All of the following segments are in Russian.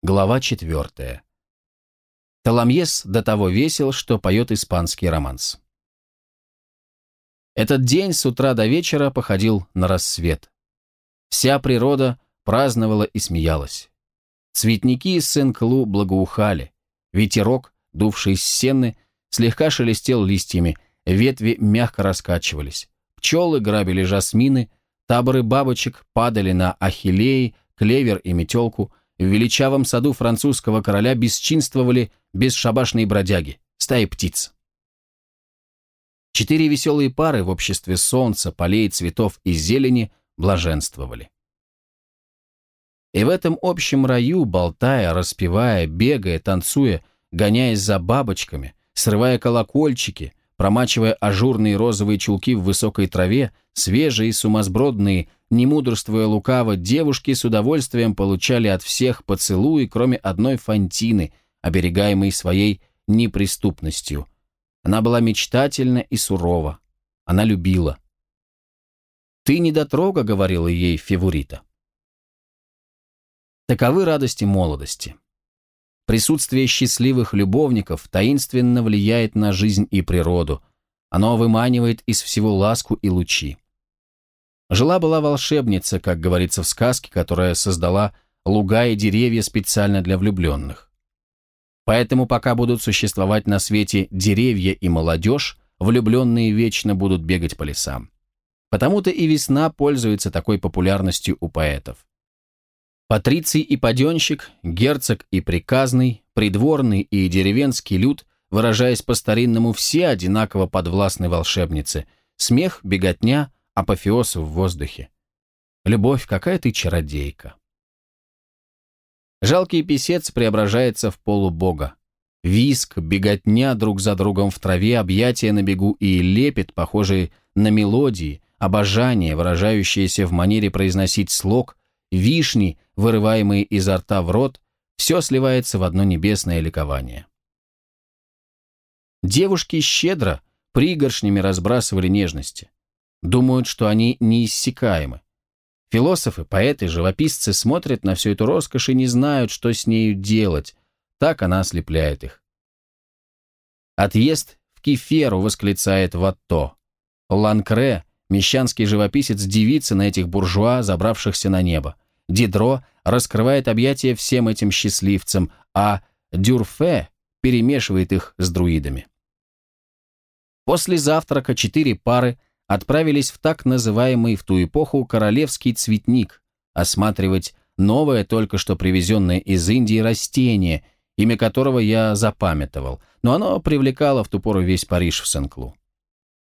Глава четвертая. Таламьес до того весел, что поет испанский романс. Этот день с утра до вечера походил на рассвет. Вся природа праздновала и смеялась. Цветники из Сен-Клу благоухали. Ветерок, дувший с сены, слегка шелестел листьями, ветви мягко раскачивались. Пчелы грабили жасмины, таборы бабочек падали на ахиллеи, клевер и метелку. В величавом саду французского короля бесчинствовали бесшабашные бродяги, стаи птиц. Четыре веселые пары в обществе солнца, полей, цветов и зелени блаженствовали. И в этом общем раю, болтая, распевая, бегая, танцуя, гоняясь за бабочками, срывая колокольчики, промачивая ажурные розовые чулки в высокой траве, свежие, сумасбродные, не мудрствуя лукаво, девушки с удовольствием получали от всех поцелуи, кроме одной фантины, оберегаемой своей неприступностью. Она была мечтательна и сурова. Она любила. «Ты недотрога», — говорила ей Февурита. Таковы радости молодости. Присутствие счастливых любовников таинственно влияет на жизнь и природу. Оно выманивает из всего ласку и лучи. Жила-была волшебница, как говорится в сказке, которая создала луга и деревья специально для влюбленных. Поэтому пока будут существовать на свете деревья и молодежь, влюбленные вечно будут бегать по лесам. Потому-то и весна пользуется такой популярностью у поэтов. Патриций и паденщик, герцог и приказный, придворный и деревенский люд, выражаясь по-старинному, все одинаково подвластны волшебнице. Смех, беготня, апофеоз в воздухе. Любовь, какая ты чародейка. Жалкий писец преображается в полубога. Виск, беготня друг за другом в траве, объятия на бегу и лепет, похожие на мелодии, обожание, выражающееся в манере произносить слог, вишни, вырываемые изо рта в рот, все сливается в одно небесное ликование. Девушки щедро, пригоршнями разбрасывали нежности. Думают, что они неиссякаемы. Философы, поэты, живописцы смотрят на всю эту роскошь и не знают, что с нею делать. Так она ослепляет их. Отъезд в Кеферу восклицает Ватто. Ланкре Мещанский живописец дивится на этих буржуа, забравшихся на небо. Дидро раскрывает объятия всем этим счастливцам, а Дюрфе перемешивает их с друидами. После завтрака четыре пары отправились в так называемый в ту эпоху королевский цветник, осматривать новое, только что привезенное из Индии растение, имя которого я запамятовал, но оно привлекало в ту пору весь Париж в Сен-Клу.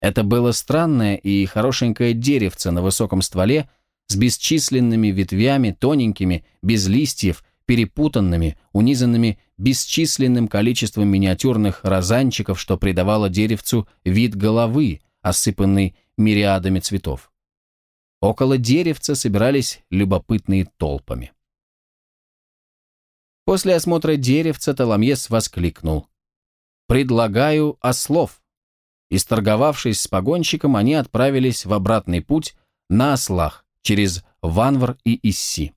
Это было странное и хорошенькое деревце на высоком стволе с бесчисленными ветвями, тоненькими, без листьев, перепутанными, унизанными бесчисленным количеством миниатюрных розанчиков, что придавало деревцу вид головы, осыпанной мириадами цветов. Около деревца собирались любопытные толпами. После осмотра деревца Таламьес воскликнул. «Предлагаю ослов». Исторговавшись с погонщиком, они отправились в обратный путь на ослах через Ванвар и Исси.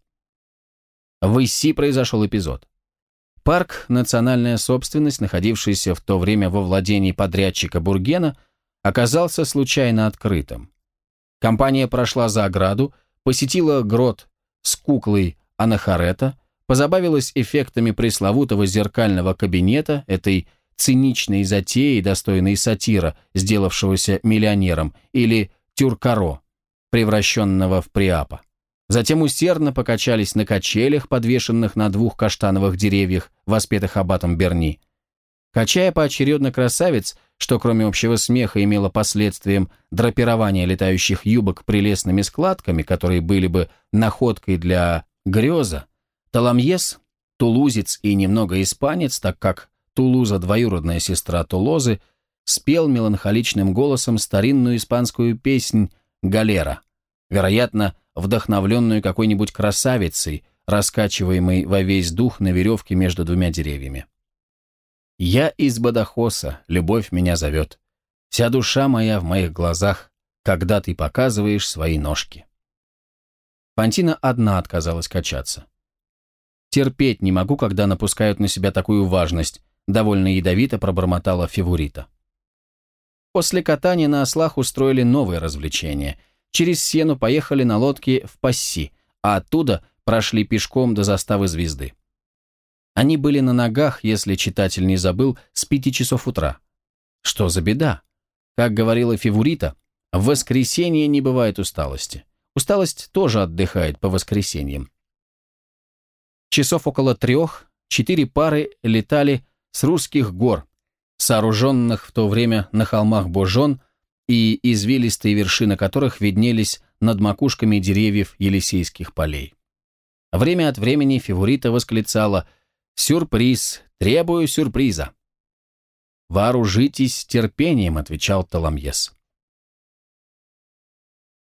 В Исси произошел эпизод. Парк «Национальная собственность», находившийся в то время во владении подрядчика Бургена, оказался случайно открытым. Компания прошла за ограду, посетила грот с куклой Анахарета, позабавилась эффектами пресловутого зеркального кабинета, этой циничной затеи, достойной сатира, сделавшегося миллионером, или тюркаро, превращенного в приапа. Затем усердно покачались на качелях, подвешенных на двух каштановых деревьях, воспетых аббатом Берни. Качая поочередно красавиц, что кроме общего смеха имело последствием драпирования летающих юбок прелестными складками, которые были бы находкой для греза, Таламьес, тулузец и немного испанец, так как Тулуза, двоюродная сестра Тулозы, спел меланхоличным голосом старинную испанскую песнь «Галера», вероятно, вдохновленную какой-нибудь красавицей, раскачиваемой во весь дух на веревке между двумя деревьями. «Я из Бадахоса, любовь меня зовет. Вся душа моя в моих глазах, когда ты показываешь свои ножки». Фантина одна отказалась качаться. Терпеть не могу, когда напускают на себя такую важность, довольно ядовито пробормотала Февурита. После катания на ослах устроили новое развлечение. Через Сену поехали на лодке в Пасси, а оттуда прошли пешком до заставы звезды. Они были на ногах, если читатель не забыл, с пяти часов утра. Что за беда? Как говорила Февурита, в воскресенье не бывает усталости. Усталость тоже отдыхает по воскресеньям. Часов около трех четыре пары летали с русских гор, сооруженных в то время на холмах Божон и извилистые вершины которых виднелись над макушками деревьев Елисейских полей. Время от времени Февурита восклицала «Сюрприз! Требую сюрприза!» «Вооружитесь терпением», — отвечал Таламьес.